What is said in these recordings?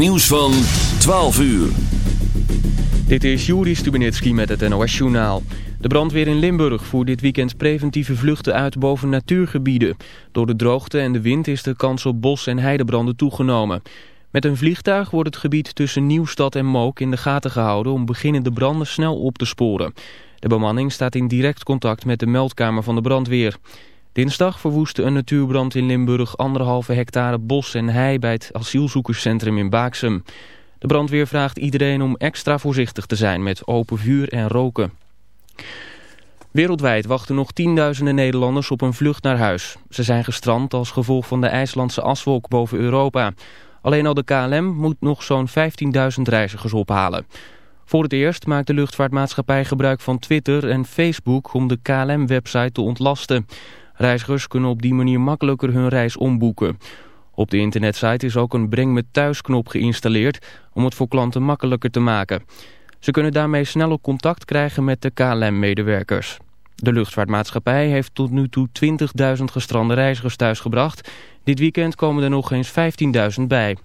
Nieuws van 12 uur. Dit is Juri Stubenitski met het NOS-journaal. De brandweer in Limburg voert dit weekend preventieve vluchten uit boven natuurgebieden. Door de droogte en de wind is de kans op bos- en heidebranden toegenomen. Met een vliegtuig wordt het gebied tussen Nieuwstad en Mook in de gaten gehouden... om beginnende branden snel op te sporen. De bemanning staat in direct contact met de meldkamer van de brandweer. Dinsdag verwoestte een natuurbrand in Limburg anderhalve hectare bos en hei bij het asielzoekerscentrum in Baaksum. De brandweer vraagt iedereen om extra voorzichtig te zijn met open vuur en roken. Wereldwijd wachten nog tienduizenden Nederlanders op een vlucht naar huis. Ze zijn gestrand als gevolg van de IJslandse aswolk boven Europa. Alleen al de KLM moet nog zo'n 15.000 reizigers ophalen. Voor het eerst maakt de luchtvaartmaatschappij gebruik van Twitter en Facebook om de KLM-website te ontlasten. Reizigers kunnen op die manier makkelijker hun reis omboeken. Op de internetsite is ook een breng me thuis knop geïnstalleerd om het voor klanten makkelijker te maken. Ze kunnen daarmee sneller contact krijgen met de KLM-medewerkers. De luchtvaartmaatschappij heeft tot nu toe 20.000 gestrande reizigers thuisgebracht. Dit weekend komen er nog eens 15.000 bij.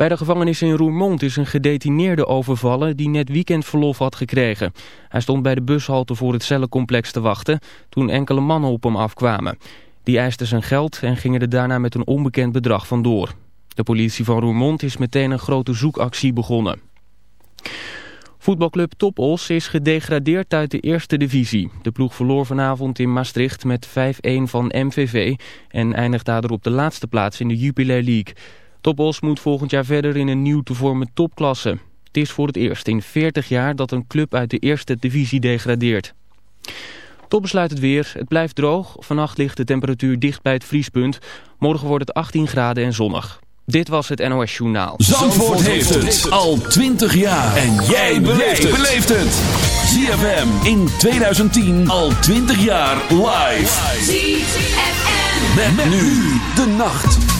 Bij de gevangenis in Roermond is een gedetineerde overvallen die net weekendverlof had gekregen. Hij stond bij de bushalte voor het cellencomplex te wachten toen enkele mannen op hem afkwamen. Die eisten zijn geld en gingen er daarna met een onbekend bedrag vandoor. De politie van Roermond is meteen een grote zoekactie begonnen. Voetbalclub Topos is gedegradeerd uit de eerste divisie. De ploeg verloor vanavond in Maastricht met 5-1 van MVV en eindigt daardoor op de laatste plaats in de Jupiler League. Topos moet volgend jaar verder in een nieuw te vormen topklasse. Het is voor het eerst in 40 jaar dat een club uit de eerste divisie degradeert. Tot besluit het weer. Het blijft droog. Vannacht ligt de temperatuur dicht bij het vriespunt. Morgen wordt het 18 graden en zonnig. Dit was het NOS Journaal. Zandvoort, heeft het al 20 jaar. En jij beleeft het. ZFM in 2010 al 20 jaar live. ZFM. Met, nu de nacht.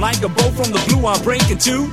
like a bow from the blue, I'm breaking two.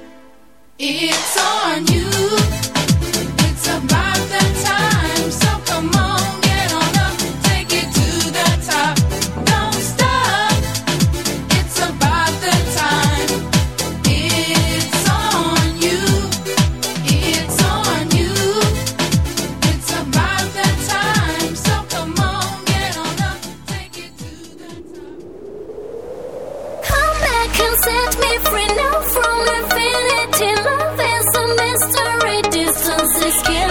Set me free now from infinity. Distance is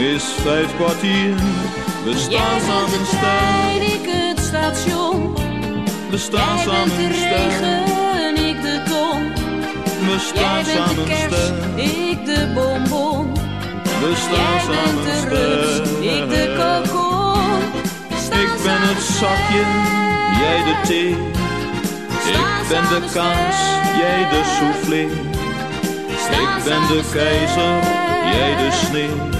is vijf kwartier. We staan Jij bent samen de trein, ik het station. we staan Jij bent samen de sterk. regen, ik de ton. We Jij staan bent de samen kerst, ik de bonbon. we Jij staan samen bent de rups, ik de kokon. Ik ben het zakje, jij de thee. Ik ben de kaas, jij de soufflé. Ik ben de keizer, jij de sneeuw.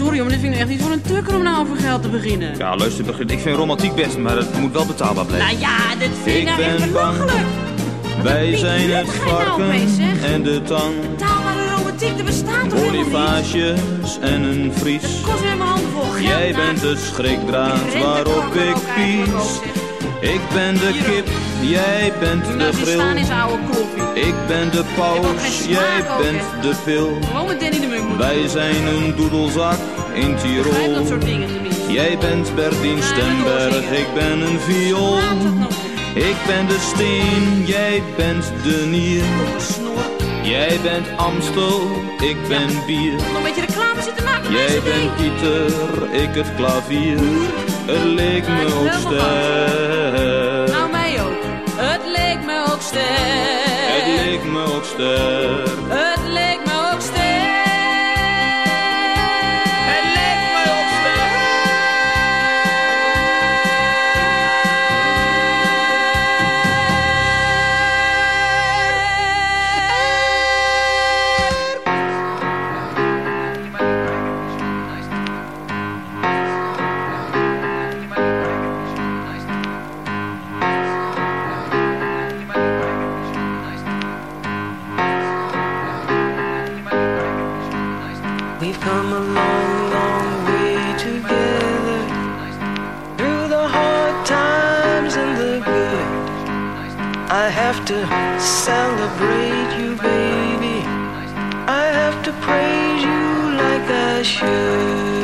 Sorry, maar dit vind ik echt niet voor een tukker om nou over geld te beginnen. Ja, luister, begin. ik vind romantiek best, maar het moet wel betaalbaar blijven. Nou ja, dit vind ik, Ik nou echt belachelijk. Wij zijn het nou varken en de tang. Betaalbare romantiek, er bestaat toch? Bonifages en een vries. Kost weer mijn handen vol geld. Jij nou. bent de schrikdraad waarop ik pies. Ik ben de kip, jij bent de grill. staan is oude koffie. Ik ben de paus, jij bent de pil. Wij zijn een doedelzak in Tirol. dat soort dingen. Jij bent Bertien Stemberg, ik ben een viool. Nog Ik ben de steen, jij bent de nier. Jij bent Amstel, ik ben bier. Nog een beetje reclame zitten maken Jij bent. Pieter, ik het klavier. Het leek me ook sterk. Nou, mij ook. Het leek me ook sterk. Het leek me ook sterk. We've come a long, long way together through the hard times and the good. I have to celebrate you, baby. I have to praise you like I should.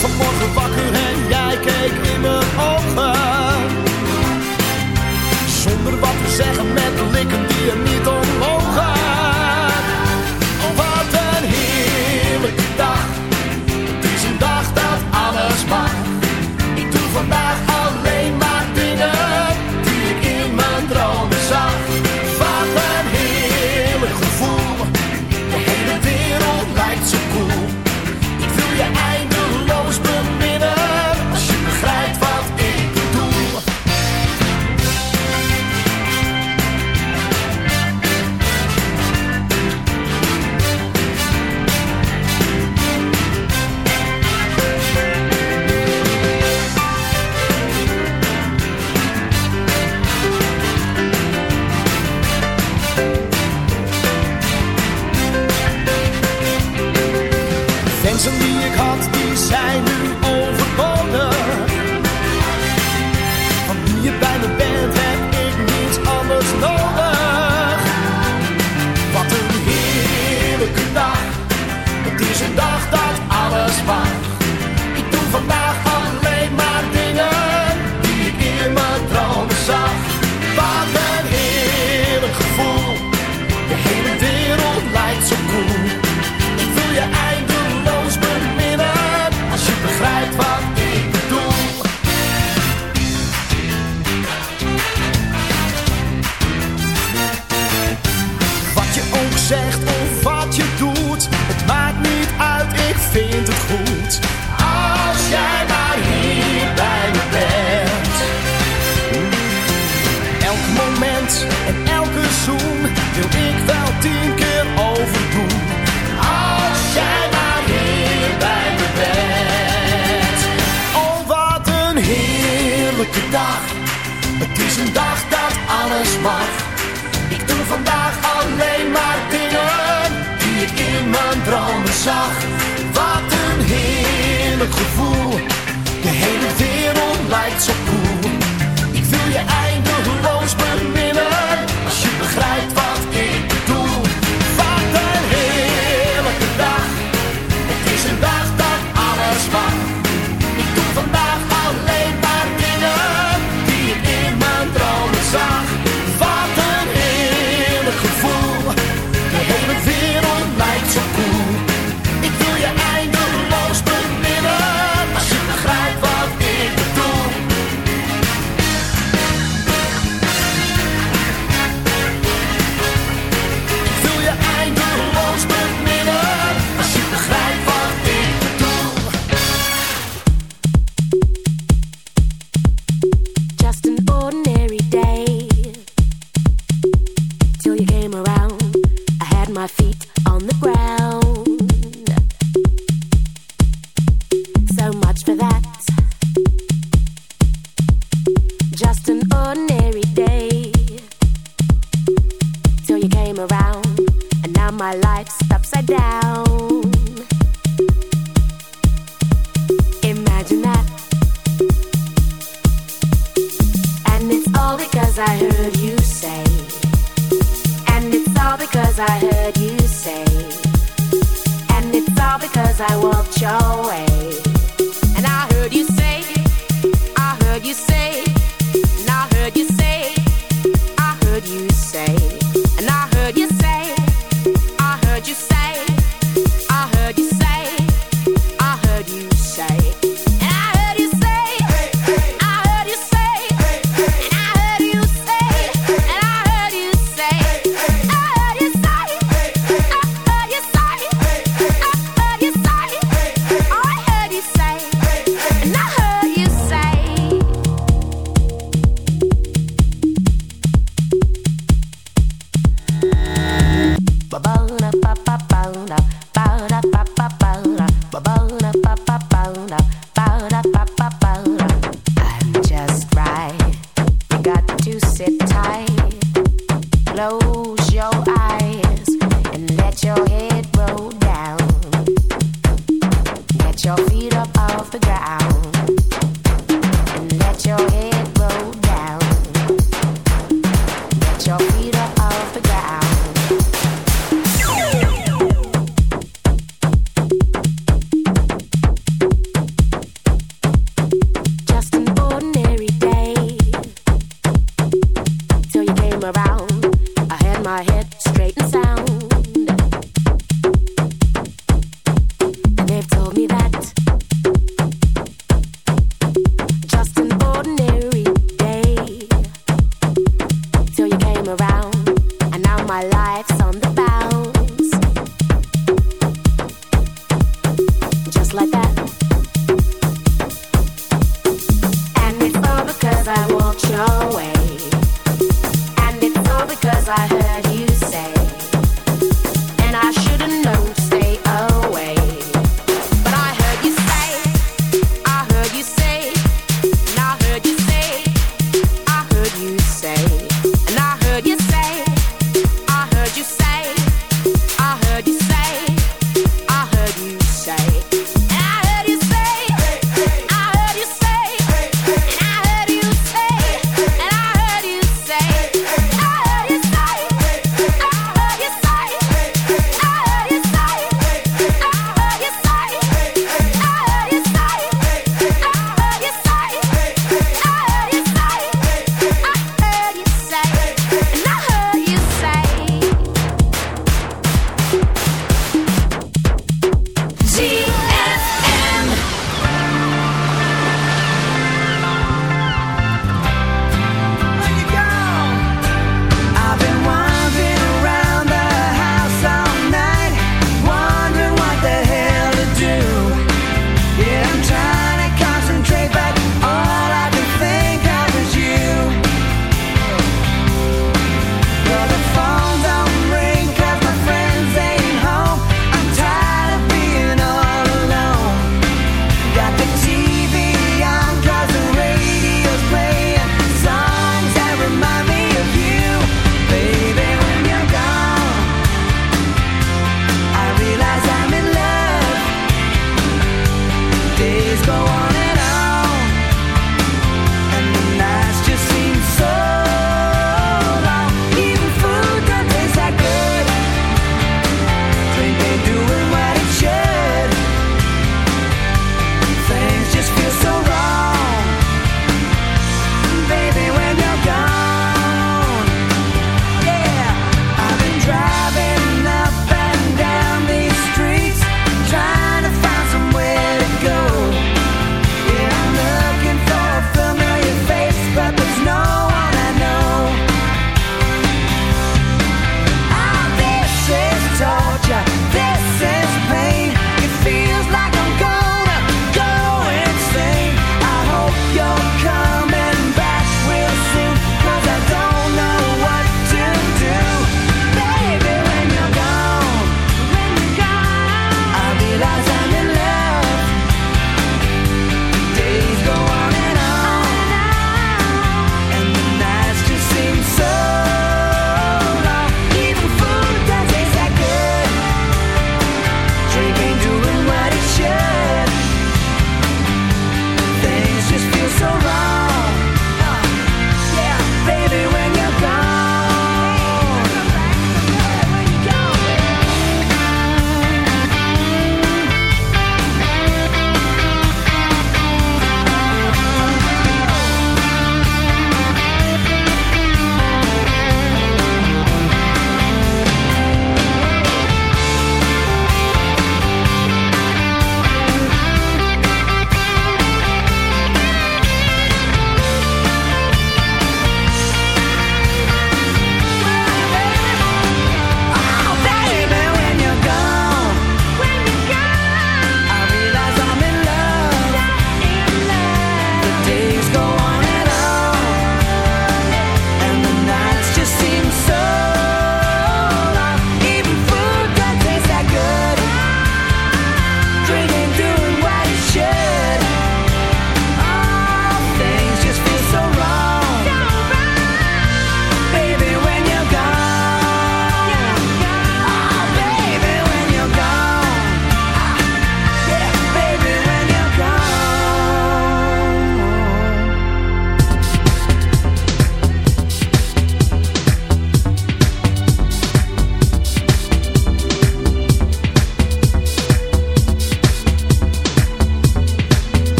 Vanmorgen wakker en jij keek in mijn ogen en elke zoen wil ik wel tien keer overdoen. Als jij maar hier bij me bent. Oh, wat een heerlijke dag. Het is een dag dat alles mag. Ik doe vandaag alleen maar dingen die ik in mijn dromen zag. Wat een heerlijk gevoel. De hele wereld lijkt zo cool. was me. show.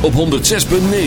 Op 106.9.